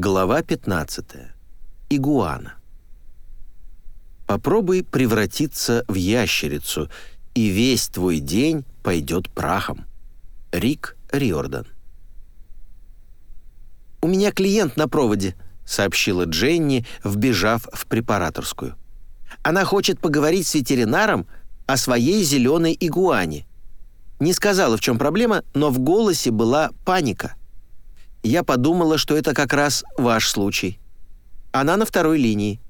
Глава 15. Игуана. Попробуй превратиться в ящерицу, и весь твой день пойдет прахом. Рик Риордан. «У меня клиент на проводе», — сообщила Дженни, вбежав в препараторскую. «Она хочет поговорить с ветеринаром о своей зеленой игуане». Не сказала, в чем проблема, но в голосе была паника — я подумала, что это как раз ваш случай. Она на второй линии».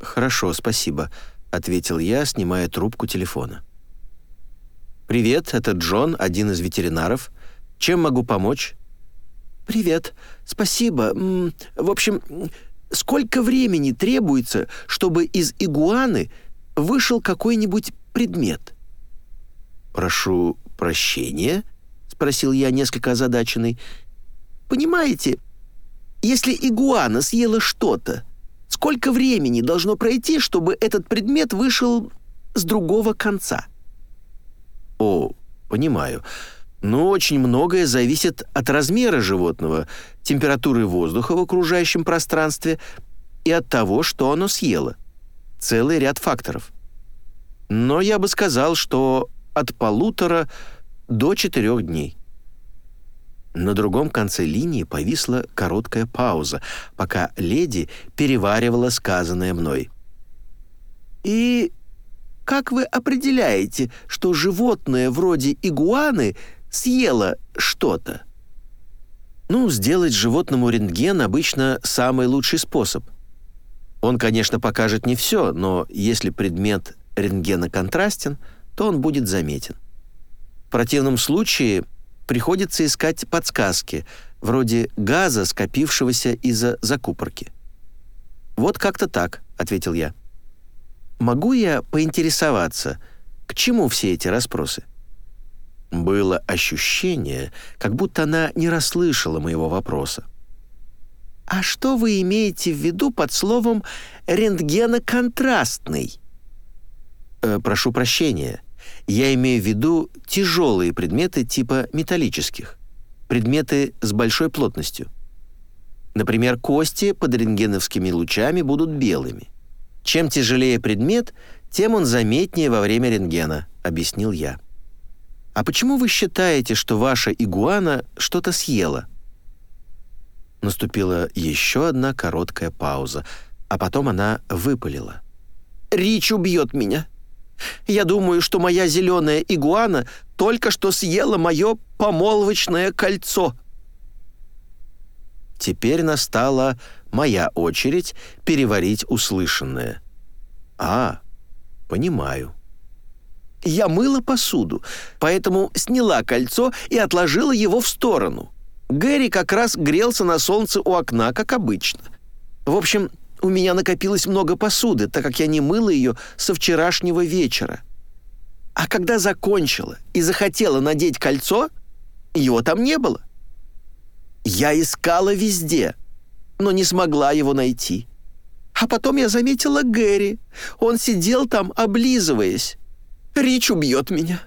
«Хорошо, спасибо», — ответил я, снимая трубку телефона. «Привет, это Джон, один из ветеринаров. Чем могу помочь?» «Привет, спасибо. В общем, сколько времени требуется, чтобы из игуаны вышел какой-нибудь предмет?» «Прошу прощения?» — спросил я, несколько озадаченный. Понимаете, если игуана съела что-то, сколько времени должно пройти, чтобы этот предмет вышел с другого конца? О, понимаю. Но очень многое зависит от размера животного, температуры воздуха в окружающем пространстве и от того, что оно съело. Целый ряд факторов. Но я бы сказал, что от полутора до четырех дней. На другом конце линии повисла короткая пауза, пока леди переваривала сказанное мной. «И как вы определяете, что животное вроде игуаны съело что-то?» Ну, сделать животному рентген обычно самый лучший способ. Он, конечно, покажет не все, но если предмет рентгена контрастен, то он будет заметен. В противном случае приходится искать подсказки, вроде газа, скопившегося из-за закупорки. «Вот как-то так», — ответил я. «Могу я поинтересоваться, к чему все эти расспросы?» Было ощущение, как будто она не расслышала моего вопроса. «А что вы имеете в виду под словом «рентгеноконтрастный»?» э, «Прошу прощения. Я имею в виду тяжелые предметы типа металлических, предметы с большой плотностью. Например, кости под рентгеновскими лучами будут белыми. Чем тяжелее предмет, тем он заметнее во время рентгена, объяснил я. А почему вы считаете, что ваша игуана что-то съела? Наступила еще одна короткая пауза, а потом она выпалила. «Рич убьет меня!» Я думаю, что моя зеленая игуана только что съела мое помолвочное кольцо». Теперь настала моя очередь переварить услышанное. «А, понимаю». Я мыла посуду, поэтому сняла кольцо и отложила его в сторону. Гэри как раз грелся на солнце у окна, как обычно. В общем, у меня накопилось много посуды, так как я не мыла ее со вчерашнего вечера. А когда закончила и захотела надеть кольцо, его там не было. Я искала везде, но не смогла его найти. А потом я заметила Гэри. Он сидел там, облизываясь. Рич убьет меня.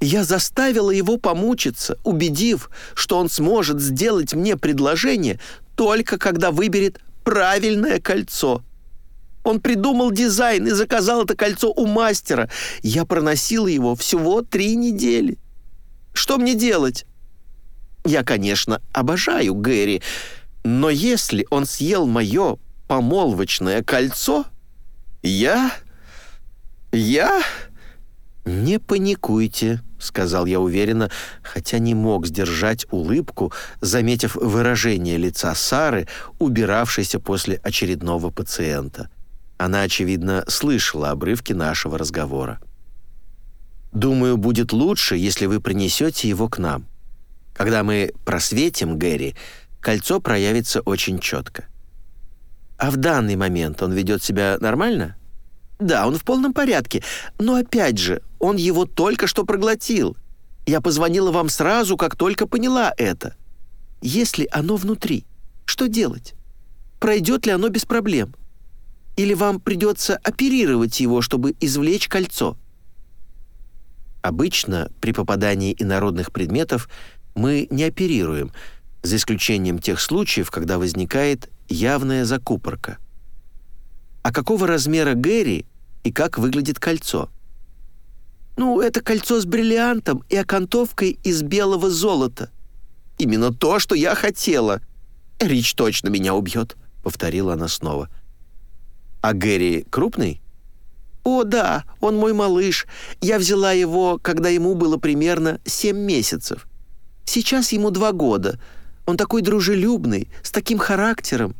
Я заставила его помучиться, убедив, что он сможет сделать мне предложение только когда выберет правильное кольцо. Он придумал дизайн и заказал это кольцо у мастера. Я проносила его всего три недели. Что мне делать? Я, конечно, обожаю Гэри, но если он съел мое помолвочное кольцо, я... я... «Не паникуйте», — сказал я уверенно, хотя не мог сдержать улыбку, заметив выражение лица Сары, убиравшейся после очередного пациента. Она, очевидно, слышала обрывки нашего разговора. «Думаю, будет лучше, если вы принесете его к нам. Когда мы просветим Гэри, кольцо проявится очень четко. А в данный момент он ведет себя нормально?» «Да, он в полном порядке. Но опять же, он его только что проглотил. Я позвонила вам сразу, как только поняла это. Если оно внутри, что делать? Пройдет ли оно без проблем? Или вам придется оперировать его, чтобы извлечь кольцо?» Обычно при попадании инородных предметов мы не оперируем, за исключением тех случаев, когда возникает явная закупорка. А какого размера Гэри и как выглядит кольцо? Ну, это кольцо с бриллиантом и окантовкой из белого золота. Именно то, что я хотела. Рич точно меня убьет, повторила она снова. А Гэри крупный? «О, да, он мой малыш. Я взяла его, когда ему было примерно семь месяцев. Сейчас ему два года. Он такой дружелюбный, с таким характером».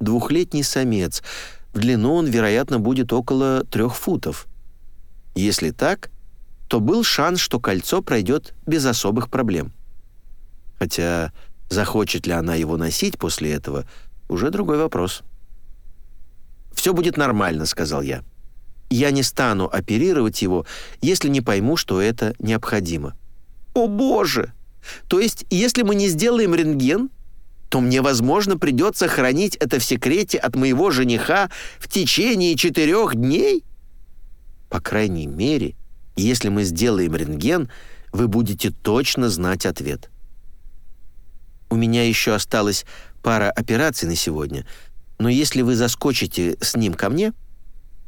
Двухлетний самец. В длину он, вероятно, будет около трех футов. Если так, то был шанс, что кольцо пройдет без особых проблем. Хотя захочет ли она его носить после этого, уже другой вопрос. «Все будет нормально», — сказал я. «Я не стану оперировать его, если не пойму, что это необходимо». «О, Боже! То есть, если мы не сделаем рентген, то мне, возможно, придется хранить это в секрете от моего жениха в течение четырех дней?» По крайней мере, если мы сделаем рентген, вы будете точно знать ответ. У меня еще осталась пара операций на сегодня, но если вы заскочите с ним ко мне,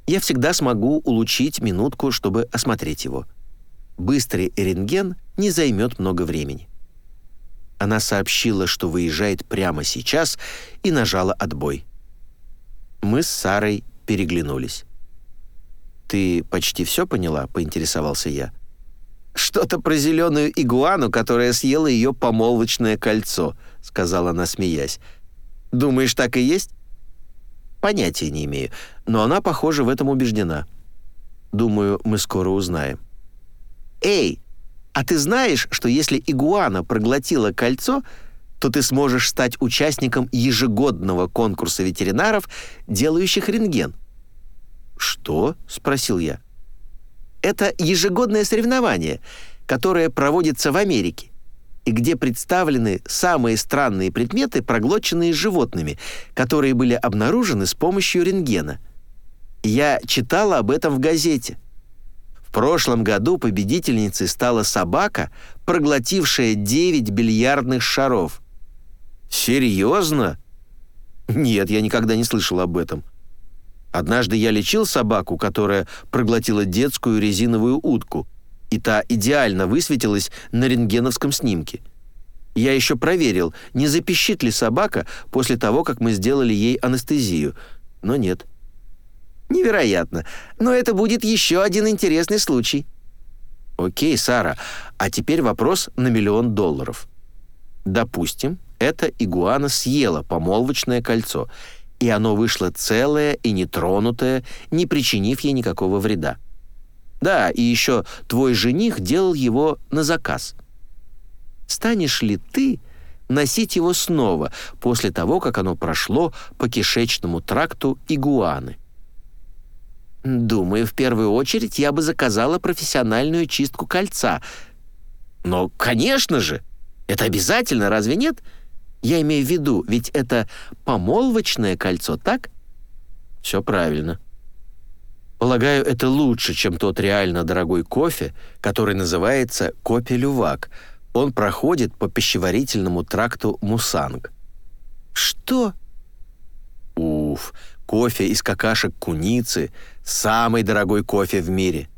я всегда смогу улучшить минутку, чтобы осмотреть его. Быстрый рентген не займет много времени. Она сообщила, что выезжает прямо сейчас, и нажала отбой. Мы с Сарой переглянулись. «Ты почти все поняла?» — поинтересовался я. «Что-то про зеленую игуану, которая съела ее помолвочное кольцо», — сказала она, смеясь. «Думаешь, так и есть?» «Понятия не имею, но она, похоже, в этом убеждена. Думаю, мы скоро узнаем». «Эй, а ты знаешь, что если игуана проглотила кольцо, то ты сможешь стать участником ежегодного конкурса ветеринаров, делающих рентген?» «Что?» — спросил я. «Это ежегодное соревнование, которое проводится в Америке, и где представлены самые странные предметы, проглоченные животными, которые были обнаружены с помощью рентгена. Я читала об этом в газете. Прошлом году победительницей стала собака, проглотившая 9 бильярдных шаров. Серьезно? Нет, я никогда не слышал об этом. Однажды я лечил собаку, которая проглотила детскую резиновую утку, и та идеально высветилась на рентгеновском снимке. Я еще проверил, не запищит ли собака после того, как мы сделали ей анестезию, но нет. Невероятно, но это будет еще один интересный случай. Окей, Сара, а теперь вопрос на миллион долларов. Допустим, эта игуана съела помолвочное кольцо — и оно вышло целое и нетронутое, не причинив ей никакого вреда. Да, и еще твой жених делал его на заказ. Станешь ли ты носить его снова после того, как оно прошло по кишечному тракту игуаны? Думаю, в первую очередь я бы заказала профессиональную чистку кольца. Но, конечно же, это обязательно, разве нет? — я имею в виду, ведь это помолвочное кольцо, так? Все правильно. Полагаю, это лучше, чем тот реально дорогой кофе, который называется кофе-лювак. Он проходит по пищеварительному тракту мусанг. Что? Уф, кофе из какашек куницы – самый дорогой кофе в мире –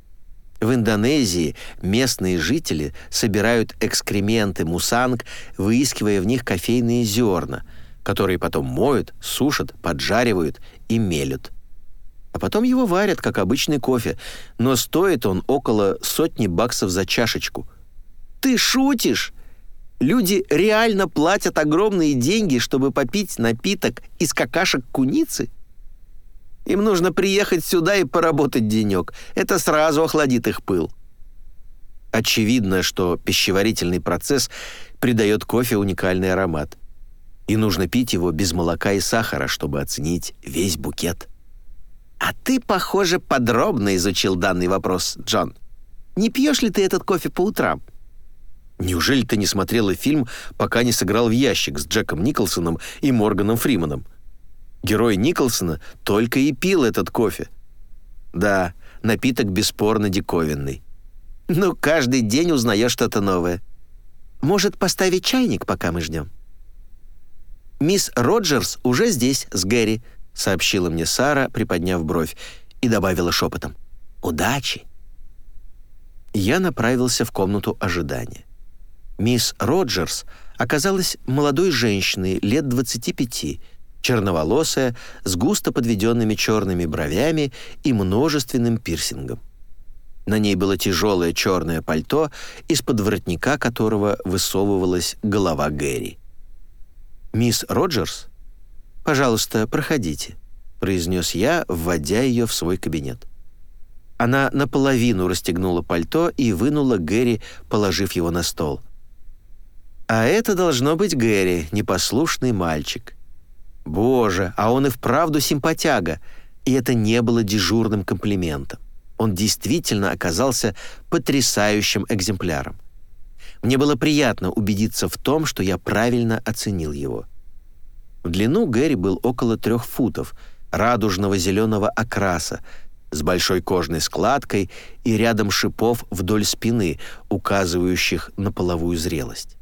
в Индонезии местные жители собирают экскременты мусанг, выискивая в них кофейные зерна, которые потом моют, сушат, поджаривают и мелют. А потом его варят, как обычный кофе, но стоит он около сотни баксов за чашечку. «Ты шутишь?» Люди реально платят огромные деньги, чтобы попить напиток из какашек куницы? Им нужно приехать сюда и поработать денек. Это сразу охладит их пыл. Очевидно, что пищеварительный процесс придает кофе уникальный аромат. И нужно пить его без молока и сахара, чтобы оценить весь букет. А ты, похоже, подробно изучил данный вопрос, Джон. Не пьешь ли ты этот кофе по утрам? Неужели ты не смотрела фильм, пока не сыграл в ящик с Джеком Николсоном и Морганом Фриманом? Герой Николсона только и пил этот кофе. Да, напиток бесспорно диковинный. Ну, каждый день узнаешь что-то новое. Может, поставить чайник, пока мы ждем?» «Мисс Роджерс уже здесь, с Гэри», — сообщила мне Сара, приподняв бровь, и добавила шепотом. «Удачи!» Я направился в комнату ожидания. Мисс Роджерс оказалась молодой женщиной лет 25, черноволосая, с густо подведенными черными бровями и множественным пирсингом. На ней было тяжелое черное пальто, из-под воротника которого высовывалась голова Гэри. «Мисс Роджерс, пожалуйста, проходите», — произнес я, вводя ее в свой кабинет. Она наполовину расстегнула пальто и вынула Гэри, положив его на стол. А это должно быть Гэри, непослушный мальчик. Боже, а он и вправду симпатяга, и это не было дежурным комплиментом. Он действительно оказался потрясающим экземпляром. Мне было приятно убедиться в том, что я правильно оценил его. В длину Гэри был около трех футов, радужного зеленого окраса, с большой кожной складкой и рядом шипов вдоль спины, указывающих на половую зрелость.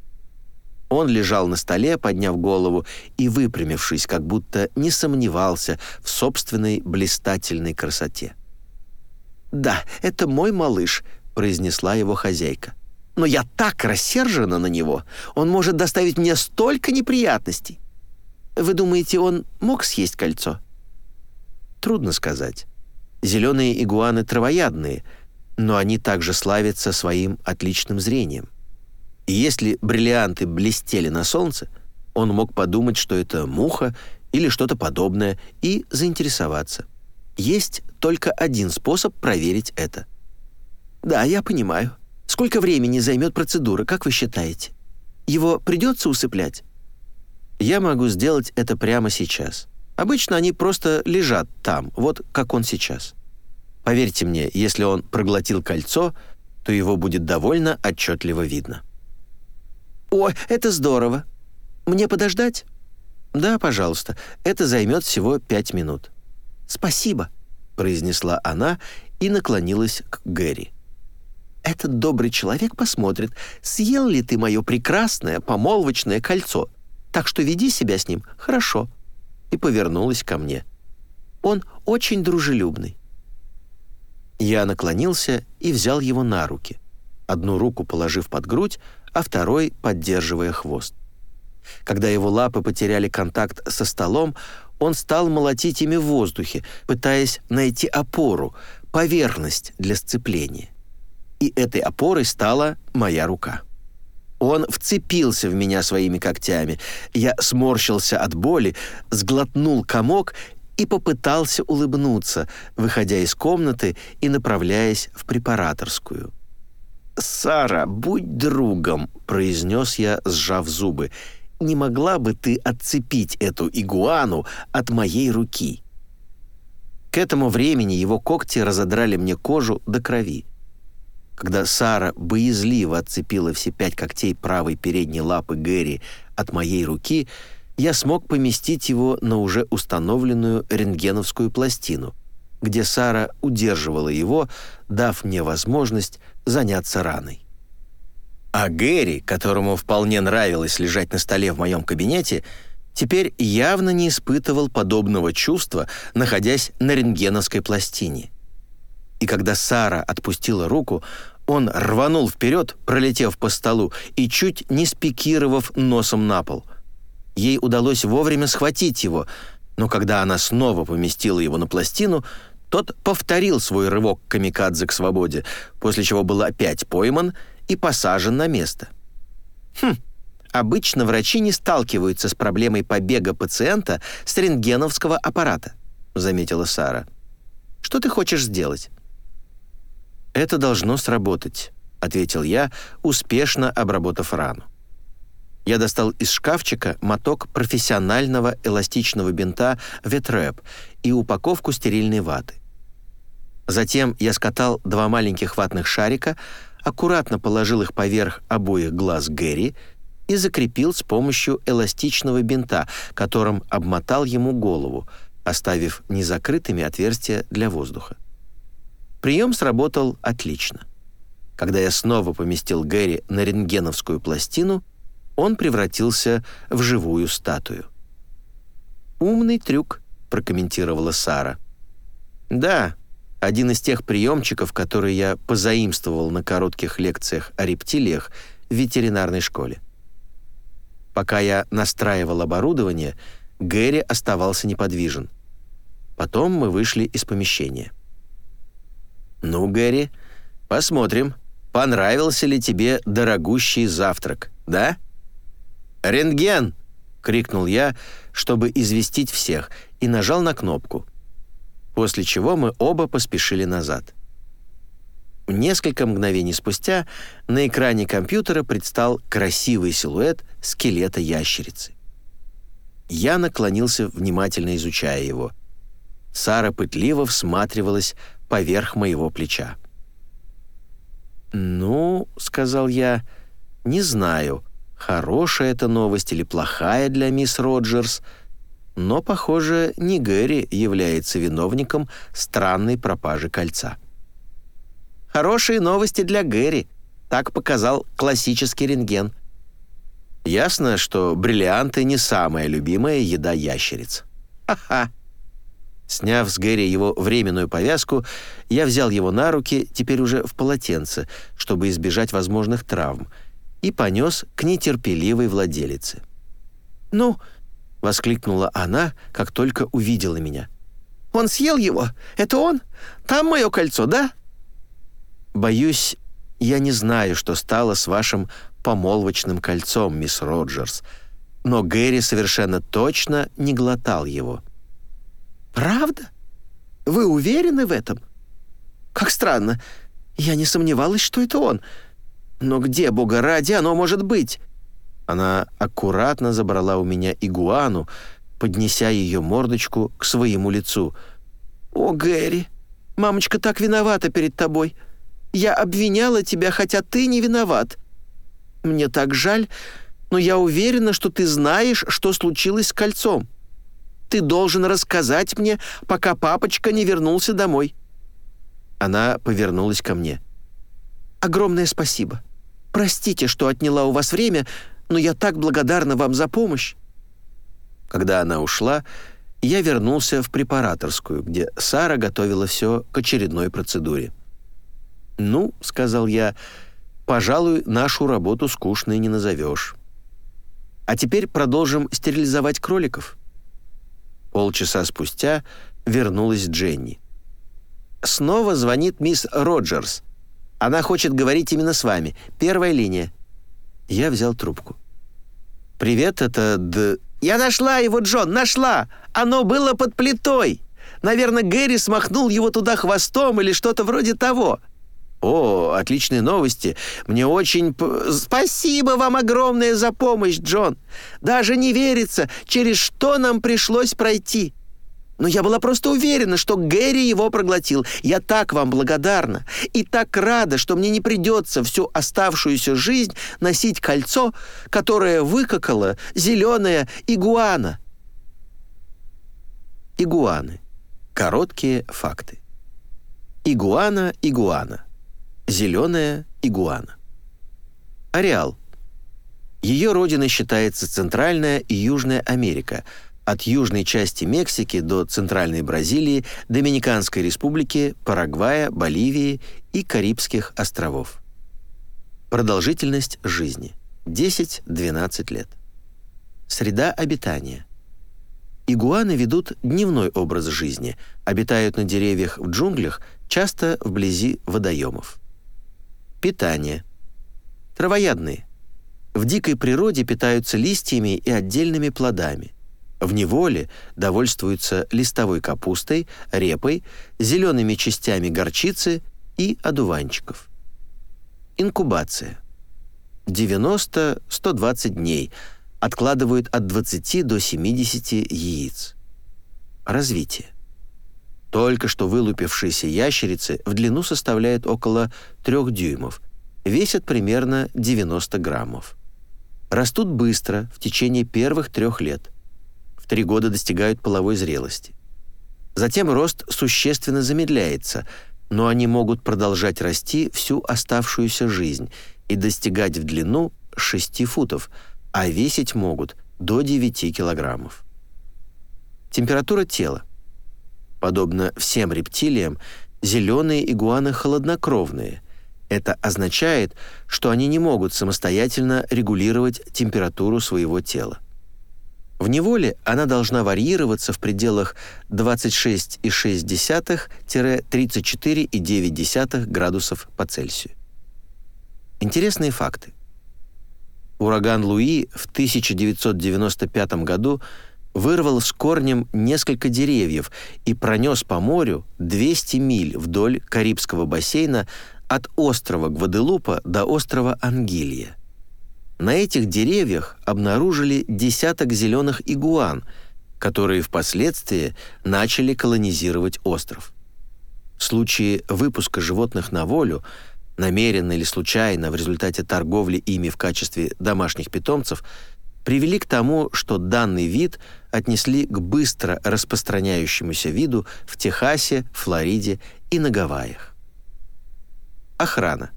Он лежал на столе, подняв голову и выпрямившись, как будто не сомневался в собственной блистательной красоте. «Да, это мой малыш», — произнесла его хозяйка. «Но я так рассержена на него. Он может доставить мне столько неприятностей. Вы думаете, он мог съесть кольцо?» Трудно сказать. Зеленые игуаны травоядные, но они также славятся своим отличным зрением. И если бриллианты блестели на солнце, он мог подумать, что это муха или что-то подобное, и заинтересоваться. Есть только один способ проверить это. «Да, я понимаю. Сколько времени займет процедура, как вы считаете? Его придется усыплять?» «Я могу сделать это прямо сейчас. Обычно они просто лежат там, вот как он сейчас. Поверьте мне, если он проглотил кольцо, то его будет довольно отчетливо видно». «О, это здорово! Мне подождать?» «Да, пожалуйста. Это займет всего пять минут». «Спасибо», — произнесла она и наклонилась к Гэри. «Этот добрый человек посмотрит, съел ли ты мое прекрасное помолвочное кольцо, так что веди себя с ним хорошо». И повернулась ко мне. «Он очень дружелюбный». Я наклонился и взял его на руки, одну руку положив под грудь, а второй поддерживая хвост. Когда его лапы потеряли контакт со столом, он стал молотить ими в воздухе, пытаясь найти опору, поверхность для сцепления. И этой опорой стала моя рука. Он вцепился в меня своими когтями. Я сморщился от боли, сглотнул комок и попытался улыбнуться, выходя из комнаты и направляясь в препараторскую. «Сара, будь другом», — произнес я, сжав зубы. «Не могла бы ты отцепить эту игуану от моей руки?» К этому времени его когти разодрали мне кожу до крови. Когда Сара боязливо отцепила все пять когтей правой передней лапы Гэри от моей руки, я смог поместить его на уже установленную рентгеновскую пластину, где Сара удерживала его, дав мне возможность заняться раной. А Гэри, которому вполне нравилось лежать на столе в моем кабинете, теперь явно не испытывал подобного чувства, находясь на рентгеновской пластине. И когда Сара отпустила руку, он рванул вперед, пролетев по столу и чуть не спикировав носом на пол. Ей удалось вовремя схватить его, но когда она снова поместила его на пластину, тот повторил свой рывок камикадзе к свободе, после чего был опять пойман и посажен на место. Хм, обычно врачи не сталкиваются с проблемой побега пациента с рентгеновского аппарата, заметила Сара. Что ты хочешь сделать? Это должно сработать, ответил я, успешно обработав рану. Я достал из шкафчика моток профессионального эластичного бинта «Ветрэп» и упаковку стерильной ваты. Затем я скатал два маленьких ватных шарика, аккуратно положил их поверх обоих глаз Гэри и закрепил с помощью эластичного бинта, которым обмотал ему голову, оставив незакрытыми отверстия для воздуха. Прием сработал отлично. Когда я снова поместил Гэри на рентгеновскую пластину, он превратился в живую статую. «Умный трюк», — прокомментировала Сара. «Да, один из тех приемчиков, которые я позаимствовал на коротких лекциях о рептилиях в ветеринарной школе. Пока я настраивал оборудование, Гэри оставался неподвижен. Потом мы вышли из помещения. «Ну, Гэри, посмотрим, понравился ли тебе дорогущий завтрак, да?» «Рентген!» — крикнул я, чтобы известить всех, и нажал на кнопку. После чего мы оба поспешили назад. Несколько мгновений спустя на экране компьютера предстал красивый силуэт скелета ящерицы. Я наклонился, внимательно изучая его. Сара пытливо всматривалась поверх моего плеча. «Ну, — сказал я, — не знаю, хорошая это новость или плохая для мисс Роджерс, но, похоже, не Гэри является виновником странной пропажи кольца». «Хорошие новости для Гэри», — так показал классический рентген. Ясно, что бриллианты не самая любимая еда ящериц. Ха-ха. Сняв с Гэри его временную повязку, я взял его на руки, теперь уже в полотенце, чтобы избежать возможных травм, и понес к нетерпеливой владелице. «Ну!» — воскликнула она, как только увидела меня. «Он съел его? Это он? Там мое кольцо, да?» «Боюсь, я не знаю, что стало с вашим помолвочным кольцом, мисс Роджерс, но Гэри совершенно точно не глотал его». «Правда? Вы уверены в этом? Как странно. Я не сомневалась, что это он. Но где, бога ради, оно может быть?» Она аккуратно забрала у меня игуану, поднеся ее мордочку к своему лицу. «О, Гэри, мамочка так виновата перед тобой. Я обвиняла тебя, хотя ты не виноват. Мне так жаль, но я уверена, что ты знаешь, что случилось с кольцом. Ты должен рассказать мне, пока папочка не вернулся домой». Она повернулась ко мне. «Огромное спасибо. Простите, что отняла у вас время, но я так благодарна вам за помощь». Когда она ушла, я вернулся в препараторскую, где Сара готовила все к очередной процедуре. «Ну», — сказал я, — «пожалуй, нашу работу скучной не назовешь». «А теперь продолжим стерилизовать кроликов». Полчаса спустя вернулась Дженни. «Снова звонит мисс Роджерс. Она хочет говорить именно с вами. Первая линия». Я взял трубку. «Привет, это Д...» «Я нашла его, Джон, нашла! Оно было под плитой! Наверное, Гэри смахнул его туда хвостом или что-то вроде того. «О, отличные новости. Мне очень...» «Спасибо вам огромное за помощь, Джон. Даже не верится, через что нам пришлось пройти. Но я была просто уверена, что Гэри его проглотил. Я так вам благодарна и так рада, что мне не придется всю оставшуюся жизнь носить кольцо, которое выкакала зеленая игуана». Игуаны. Короткие факты. Игуана, игуана. Зеленая игуана. Ареал. Ее родиной считается Центральная и Южная Америка, от южной части Мексики до Центральной Бразилии, Доминиканской Республики, Парагвая, Боливии и Карибских островов. Продолжительность жизни – 10-12 лет. Среда обитания. Игуаны ведут дневной образ жизни, обитают на деревьях в джунглях, часто вблизи водоемов. Питание. Травоядные. В дикой природе питаются листьями и отдельными плодами. В неволе довольствуются листовой капустой, репой, зелеными частями горчицы и одуванчиков. Инкубация. 90-120 дней. Откладывают от 20 до 70 яиц. Развитие. Только что вылупившиеся ящерицы в длину составляют около 3 дюймов, весят примерно 90 граммов. Растут быстро, в течение первых трех лет. В три года достигают половой зрелости. Затем рост существенно замедляется, но они могут продолжать расти всю оставшуюся жизнь и достигать в длину 6 футов, а весить могут до 9 килограммов. температура тела. Подобно всем рептилиям, зеленые игуаны холоднокровные. Это означает, что они не могут самостоятельно регулировать температуру своего тела. В неволе она должна варьироваться в пределах 26,6-34,9 градусов по Цельсию. Интересные факты. Ураган Луи в 1995 году вырвал с корнем несколько деревьев и пронес по морю 200 миль вдоль Карибского бассейна от острова Гваделупа до острова Ангилья. На этих деревьях обнаружили десяток зеленых игуан, которые впоследствии начали колонизировать остров. В случае выпуска животных на волю, намеренно или случайно в результате торговли ими в качестве домашних питомцев, привели к тому, что данный вид отнесли к быстро распространяющемуся виду в Техасе, Флориде и на Гавайях. Охрана.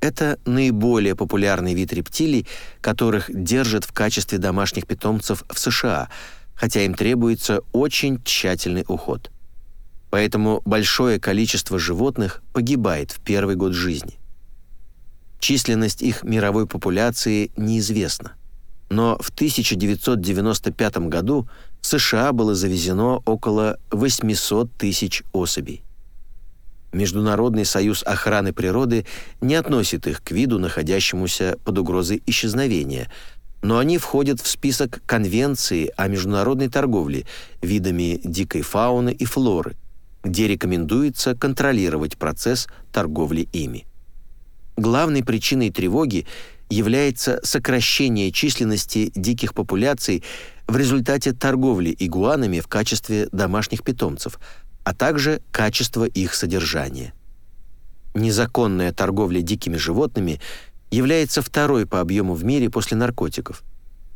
Это наиболее популярный вид рептилий, которых держат в качестве домашних питомцев в США, хотя им требуется очень тщательный уход. Поэтому большое количество животных погибает в первый год жизни. Численность их мировой популяции неизвестна. Но в 1995 году в США было завезено около 800 тысяч особей. Международный союз охраны природы не относит их к виду, находящемуся под угрозой исчезновения, но они входят в список Конвенции о международной торговле видами дикой фауны и флоры, где рекомендуется контролировать процесс торговли ими. Главной причиной тревоги является сокращение численности диких популяций в результате торговли игуанами в качестве домашних питомцев – а также качество их содержания. Незаконная торговля дикими животными является второй по объему в мире после наркотиков.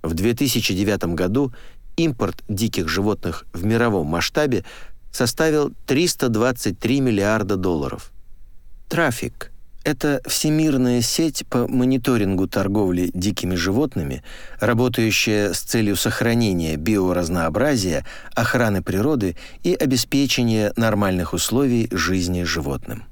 В 2009 году импорт диких животных в мировом масштабе составил 323 миллиарда долларов. Трафик это всемирная сеть по мониторингу торговли дикими животными, работающая с целью сохранения биоразнообразия, охраны природы и обеспечения нормальных условий жизни животным.